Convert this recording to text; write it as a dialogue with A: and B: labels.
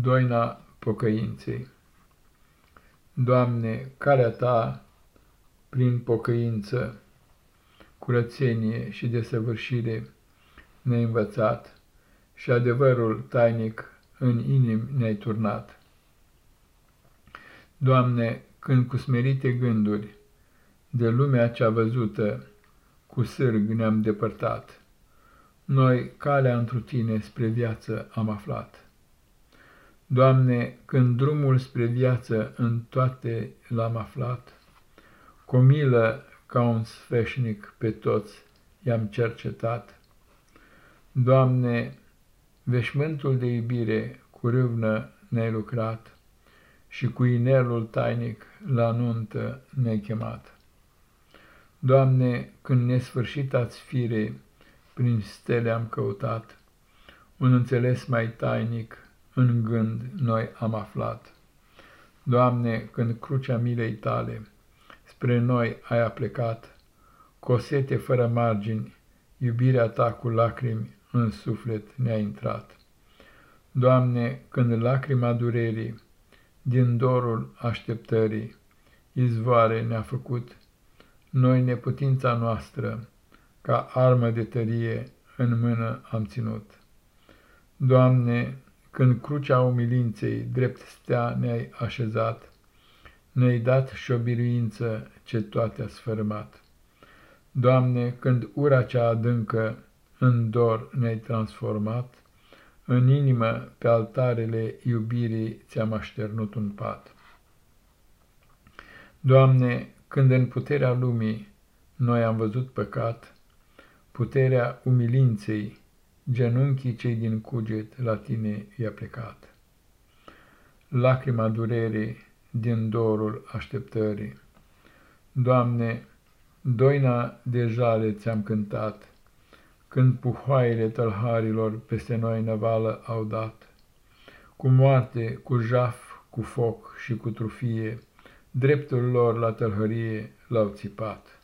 A: Doina pocăinței Doamne, calea Ta, prin pocăință, curățenie și desăvârșire ne-ai învățat și adevărul tainic în inim ne-ai turnat. Doamne, când cu smerite gânduri de lumea cea văzută cu sârg ne-am depărtat, noi calea întru Tine spre viață am aflat. Doamne, când drumul spre viață în toate l-am aflat, cu milă ca un sfeșnic pe toți i-am cercetat. Doamne, veșmântul de iubire cu râvnă ne-ai lucrat și cu inelul tainic la nuntă ne-ai chemat. Doamne, când nesfârșit ați fire, prin stele am căutat, un înțeles mai tainic în gând noi am aflat. Doamne, când crucea milei tale spre noi ai aplecat, cosete fără margini, iubirea ta cu lacrimi în suflet ne-a intrat. Doamne, când lacrima durerii din dorul așteptării izvoare ne-a făcut, noi neputința noastră ca armă de tărie în mână am ținut. Doamne, când crucea umilinței drept stea ne-ai așezat, ne-ai dat și o biruință ce toate a sfărâmat. Doamne, când ura cea adâncă în dor ne-ai transformat, în inimă pe altarele iubirii ți-am așternut un pat. Doamne, când în puterea lumii noi am văzut păcat, puterea umilinței, genunchii cei din cuget la tine i-a plecat. Lacrima durerii din dorul așteptării. Doamne, doina de jale ți-am cântat, când puhoaile tălharilor peste noi năvală au dat. Cu moarte, cu jaf, cu foc și cu trufie, dreptul lor la tălhărie l-au țipat.